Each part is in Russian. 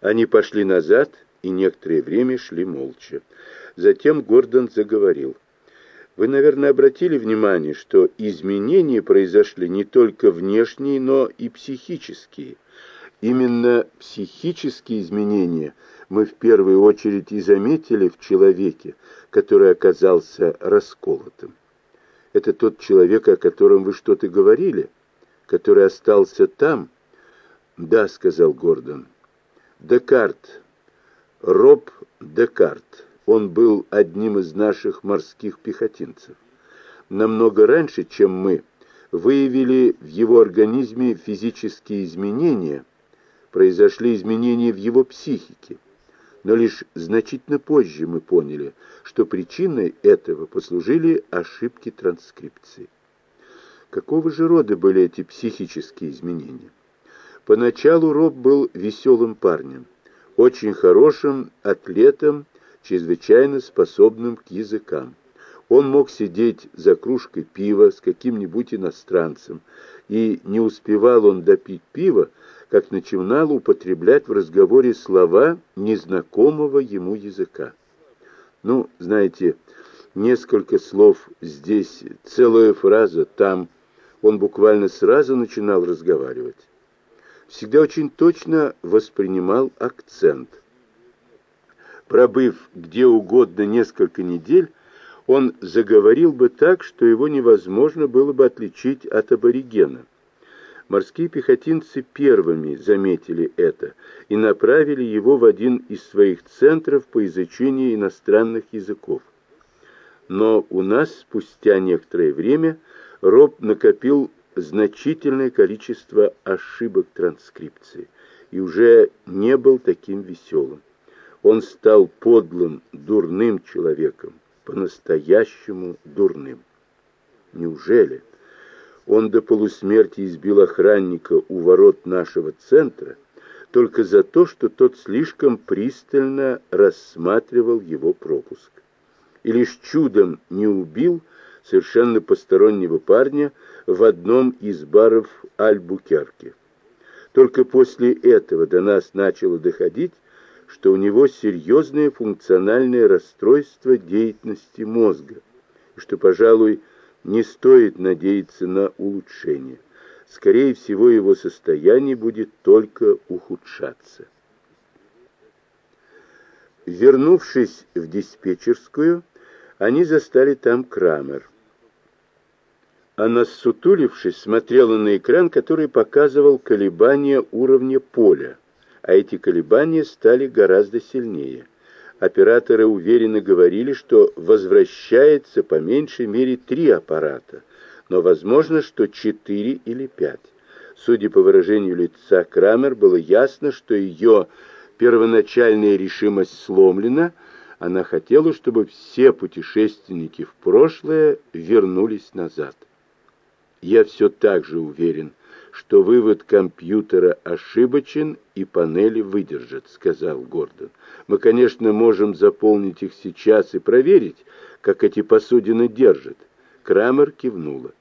Они пошли назад и некоторое время шли молча. Затем Гордон заговорил. Вы, наверное, обратили внимание, что изменения произошли не только внешние, но и психические. Именно психические изменения мы в первую очередь и заметили в человеке, который оказался расколотым. Это тот человек, о котором вы что-то говорили, который остался там? Да, сказал Гордон. Декарт. Роб Декарт. Он был одним из наших морских пехотинцев. Намного раньше, чем мы, выявили в его организме физические изменения, произошли изменения в его психике. Но лишь значительно позже мы поняли, что причиной этого послужили ошибки транскрипции. Какого же рода были эти психические изменения? Поначалу Роб был веселым парнем, очень хорошим атлетом, чрезвычайно способным к языкам. Он мог сидеть за кружкой пива с каким-нибудь иностранцем, и не успевал он допить пива, как начинал употреблять в разговоре слова незнакомого ему языка. Ну, знаете, несколько слов здесь, целая фраза там. Он буквально сразу начинал разговаривать. Всегда очень точно воспринимал акцент. Пробыв где угодно несколько недель, он заговорил бы так, что его невозможно было бы отличить от аборигена. Морские пехотинцы первыми заметили это и направили его в один из своих центров по изучению иностранных языков. Но у нас спустя некоторое время Роб накопил значительное количество ошибок транскрипции и уже не был таким веселым. Он стал подлым, дурным человеком, по-настоящему дурным. Неужели? Он до полусмерти избил охранника у ворот нашего центра только за то, что тот слишком пристально рассматривал его пропуск. И лишь чудом не убил совершенно постороннего парня в одном из баров Альбукерки. Только после этого до нас начало доходить, что у него серьезное функциональное расстройство деятельности мозга, и что, пожалуй, не стоит надеяться на улучшение. Скорее всего, его состояние будет только ухудшаться. Вернувшись в диспетчерскую, они застали там Крамер. Она, сутулившись, смотрела на экран, который показывал колебания уровня поля, а эти колебания стали гораздо сильнее – Операторы уверенно говорили, что возвращается по меньшей мере три аппарата, но возможно, что четыре или пять. Судя по выражению лица Крамер, было ясно, что ее первоначальная решимость сломлена, она хотела, чтобы все путешественники в прошлое вернулись назад. Я все так же уверен, что вывод компьютера ошибочен и панели выдержат, сказал Гордон. Мы, конечно, можем заполнить их сейчас и проверить, как эти посудины держат. Крамер кивнула.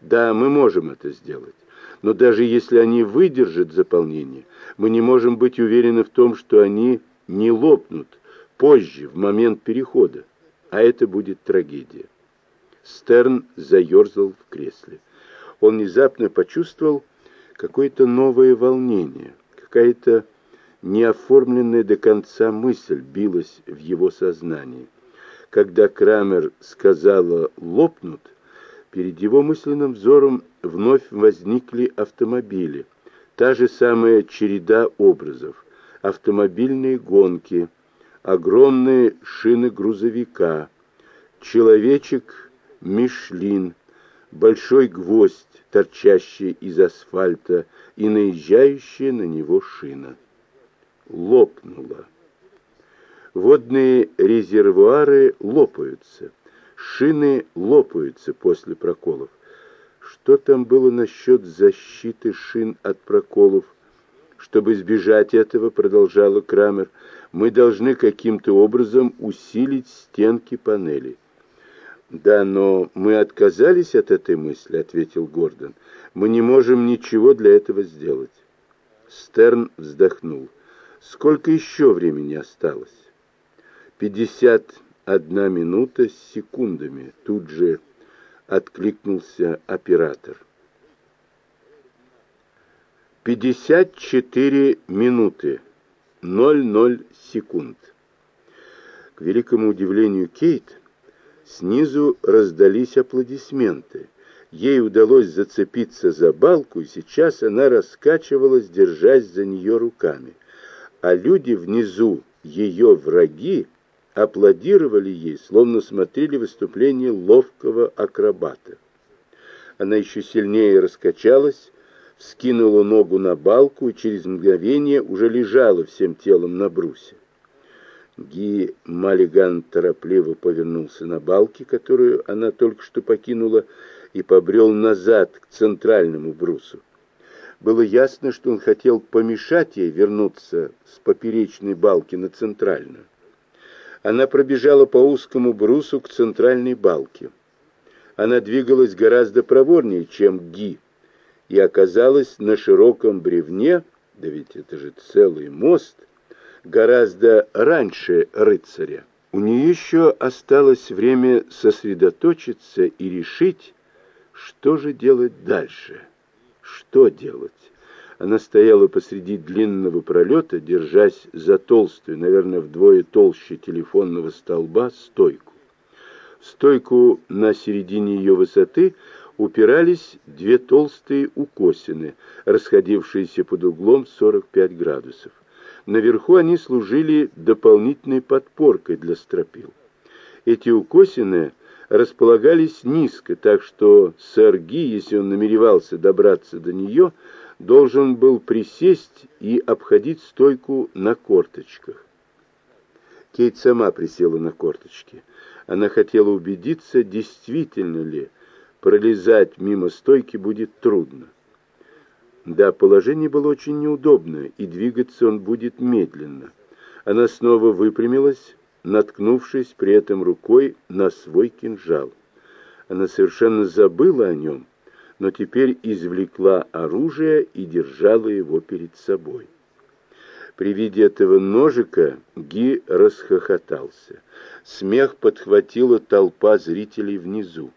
Да, мы можем это сделать. Но даже если они выдержат заполнение, мы не можем быть уверены в том, что они не лопнут позже, в момент перехода. А это будет трагедия. Стерн заерзал в кресле. Он внезапно почувствовал, какое-то новое волнение, какая-то неоформленная до конца мысль билась в его сознании. Когда Крамер сказала «лопнут», перед его мысленным взором вновь возникли автомобили, та же самая череда образов, автомобильные гонки, огромные шины грузовика, человечек Мишлин, большой гвоздь, торчащая из асфальта, и наезжающая на него шина. Лопнула. Водные резервуары лопаются, шины лопаются после проколов. Что там было насчет защиты шин от проколов? Чтобы избежать этого, продолжала Крамер, мы должны каким-то образом усилить стенки панелей. «Да, но мы отказались от этой мысли», — ответил Гордон. «Мы не можем ничего для этого сделать». Стерн вздохнул. Сколько еще времени осталось? Пятьдесят одна минута с секундами. Тут же откликнулся оператор. Пятьдесят четыре минуты. ноль ноль секунд. К великому удивлению Кейт, снизу раздались аплодисменты. Ей удалось зацепиться за балку, и сейчас она раскачивалась, держась за нее руками. А люди внизу, ее враги, аплодировали ей, словно смотрели выступление ловкого акробата. Она еще сильнее раскачалась, скинула ногу на балку и через мгновение уже лежала всем телом на брусе. Ги Маллиган торопливо повернулся на балке, которую она только что покинула, и побрел назад к центральному брусу. Было ясно, что он хотел помешать ей вернуться с поперечной балки на центральную. Она пробежала по узкому брусу к центральной балке. Она двигалась гораздо проворнее, чем Ги, и оказалась на широком бревне, да ведь это же целый мост, гораздо раньше рыцаря. У нее еще осталось время сосредоточиться и решить, что же делать дальше. Что делать? Она стояла посреди длинного пролета, держась за толстую, наверное, вдвое толще телефонного столба, стойку. В стойку на середине ее высоты упирались две толстые укосины, расходившиеся под углом 45 градусов. Наверху они служили дополнительной подпоркой для стропил. Эти укосины располагались низко, так что сэр Ги, если он намеревался добраться до нее, должен был присесть и обходить стойку на корточках. Кейт сама присела на корточки. Она хотела убедиться, действительно ли пролезать мимо стойки будет трудно. Да, положение было очень неудобное, и двигаться он будет медленно. Она снова выпрямилась, наткнувшись при этом рукой на свой кинжал. Она совершенно забыла о нем, но теперь извлекла оружие и держала его перед собой. При виде этого ножика Ги расхохотался. Смех подхватила толпа зрителей внизу.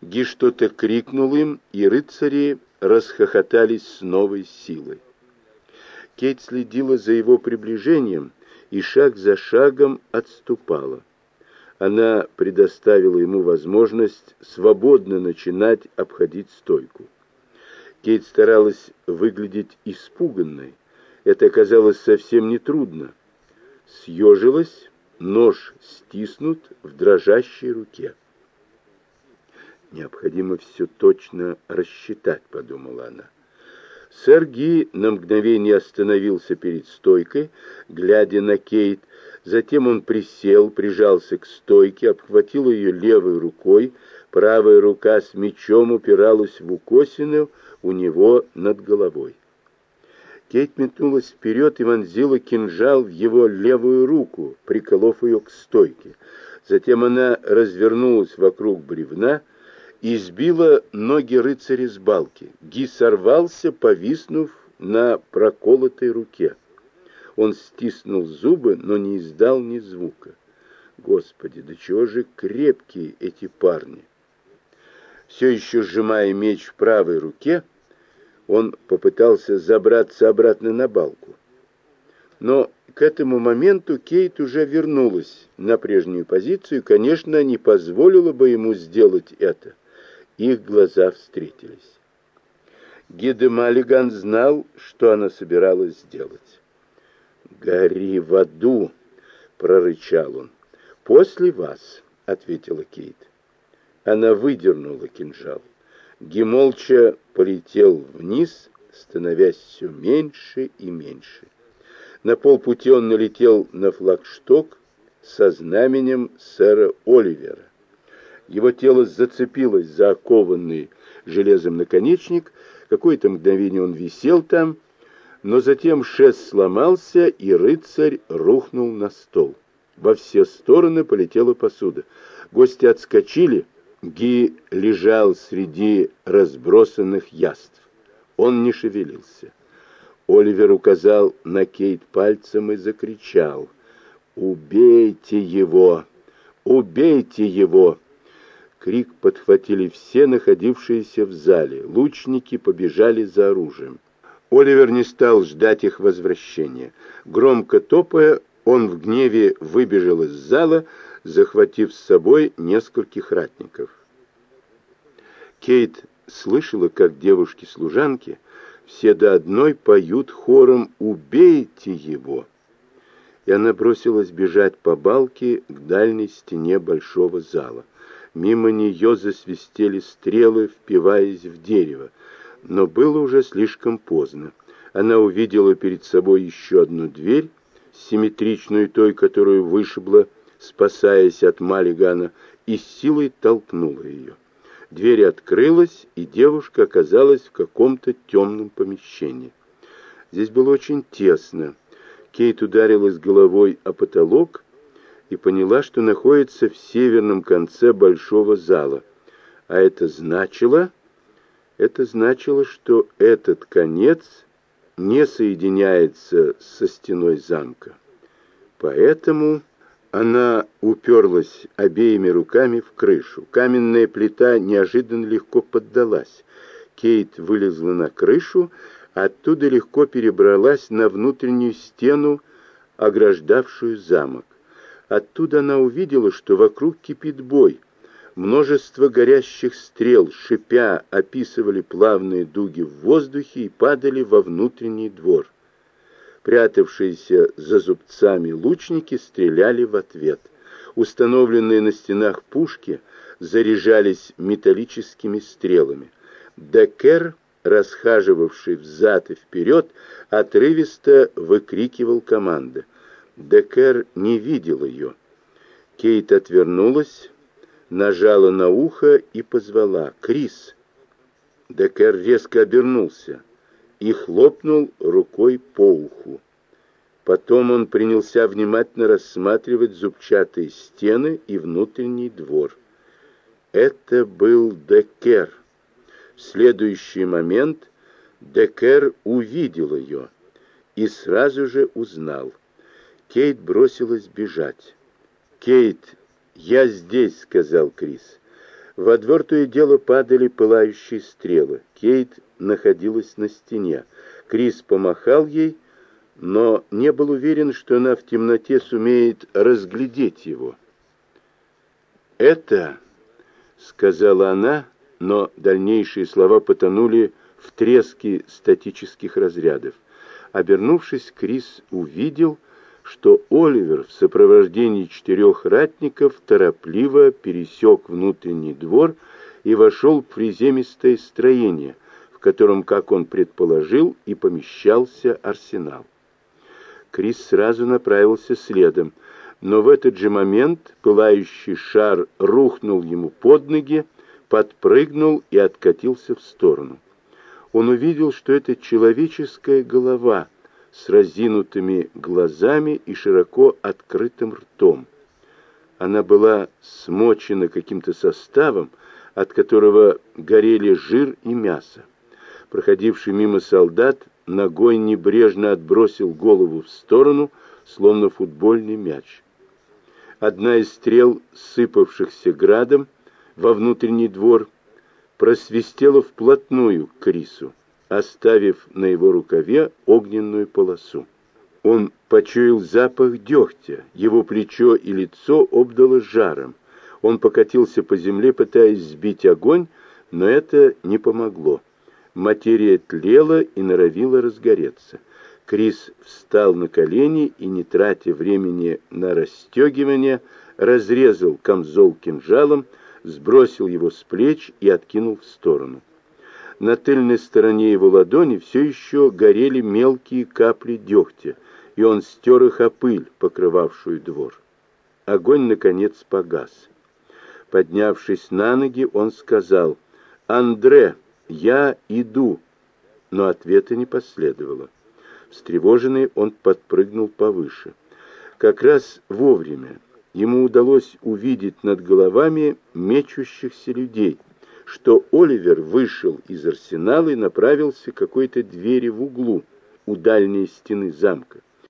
Ги что-то крикнул им, и рыцари расхохотались с новой силой. Кейт следила за его приближением и шаг за шагом отступала она предоставила ему возможность свободно начинать обходить стойку. Кейт старалась выглядеть испуганной. Это оказалось совсем нетрудно. Съежилась, нож стиснут в дрожащей руке. «Необходимо все точно рассчитать», — подумала она. Сэр Ги на мгновение остановился перед стойкой, глядя на Кейт, Затем он присел, прижался к стойке, обхватил ее левой рукой, правая рука с мечом упиралась в укосину у него над головой. Кейт метнулась вперед и вонзила кинжал в его левую руку, приколов ее к стойке. Затем она развернулась вокруг бревна и сбила ноги рыцаря с балки. Ги сорвался, повиснув на проколотой руке. Он стиснул зубы, но не издал ни звука. Господи, да чего же крепкие эти парни! Все еще сжимая меч в правой руке, он попытался забраться обратно на балку. Но к этому моменту Кейт уже вернулась на прежнюю позицию, конечно, не позволила бы ему сделать это. Их глаза встретились. Гиде Маллиган знал, что она собиралась сделать. «Гори в аду!» — прорычал он. «После вас», — ответила Кейт. Она выдернула кинжал. Ги молча полетел вниз, становясь все меньше и меньше. На полпути он налетел на флагшток со знаменем сэра Оливера. Его тело зацепилось за окованный железом наконечник. Какое-то мгновение он висел там, но затем шест сломался, и рыцарь рухнул на стол. Во все стороны полетела посуда. Гости отскочили. Ги лежал среди разбросанных яств. Он не шевелился. Оливер указал на Кейт пальцем и закричал. «Убейте его! Убейте его!» Крик подхватили все находившиеся в зале. Лучники побежали за оружием. Оливер не стал ждать их возвращения. Громко топая, он в гневе выбежал из зала, захватив с собой нескольких ратников. Кейт слышала, как девушки-служанки все до одной поют хором «Убейте его!» И она бросилась бежать по балке к дальней стене большого зала. Мимо нее засвистели стрелы, впиваясь в дерево. Но было уже слишком поздно. Она увидела перед собой еще одну дверь, симметричную той, которую вышибла, спасаясь от Малигана, и силой толкнула ее. Дверь открылась, и девушка оказалась в каком-то темном помещении. Здесь было очень тесно. Кейт ударилась головой о потолок и поняла, что находится в северном конце большого зала. А это значило... Это значило, что этот конец не соединяется со стеной замка. Поэтому она уперлась обеими руками в крышу. Каменная плита неожиданно легко поддалась. Кейт вылезла на крышу, оттуда легко перебралась на внутреннюю стену, ограждавшую замок. Оттуда она увидела, что вокруг кипит бой. Множество горящих стрел, шипя, описывали плавные дуги в воздухе и падали во внутренний двор. Прятавшиеся за зубцами лучники стреляли в ответ. Установленные на стенах пушки заряжались металлическими стрелами. Декер, расхаживавший взад и вперед, отрывисто выкрикивал команды. Декер не видел ее. Кейт отвернулась, нажала на ухо и позвала «Крис!». Декер резко обернулся и хлопнул рукой по уху. Потом он принялся внимательно рассматривать зубчатые стены и внутренний двор. Это был Декер. В следующий момент Декер увидел ее и сразу же узнал. Кейт бросилась бежать. «Кейт, я здесь», — сказал Крис. Во двор то и дело падали пылающие стрелы. Кейт находилась на стене. Крис помахал ей, но не был уверен, что она в темноте сумеет разглядеть его. «Это», — сказала она, но дальнейшие слова потонули в треске статических разрядов. Обернувшись, Крис увидел, что Оливер в сопровождении четырех ратников торопливо пересек внутренний двор и вошел в приземистое строение, в котором, как он предположил, и помещался арсенал. Крис сразу направился следом, но в этот же момент пылающий шар рухнул ему под ноги, подпрыгнул и откатился в сторону. Он увидел, что это человеческая голова с разинутыми глазами и широко открытым ртом. Она была смочена каким-то составом, от которого горели жир и мясо. Проходивший мимо солдат ногой небрежно отбросил голову в сторону, словно футбольный мяч. Одна из стрел, сыпавшихся градом во внутренний двор, просвистела вплотную к Крису, оставив на его рукаве огненную полосу. Он почуял запах дегтя, его плечо и лицо обдало жаром. Он покатился по земле, пытаясь сбить огонь, но это не помогло. Материя тлела и норовила разгореться. Крис встал на колени и, не тратя времени на расстегивание, разрезал камзол кинжалом, сбросил его с плеч и откинул в сторону. На тыльной стороне его ладони все еще горели мелкие капли дегтя, и он стер их о пыль, покрывавшую двор. Огонь, наконец, погас. Поднявшись на ноги, он сказал, «Андре!» «Я иду!» Но ответа не последовало. Встревоженный он подпрыгнул повыше. Как раз вовремя ему удалось увидеть над головами мечущихся людей, что Оливер вышел из арсенала и направился к какой-то двери в углу, у дальней стены замка.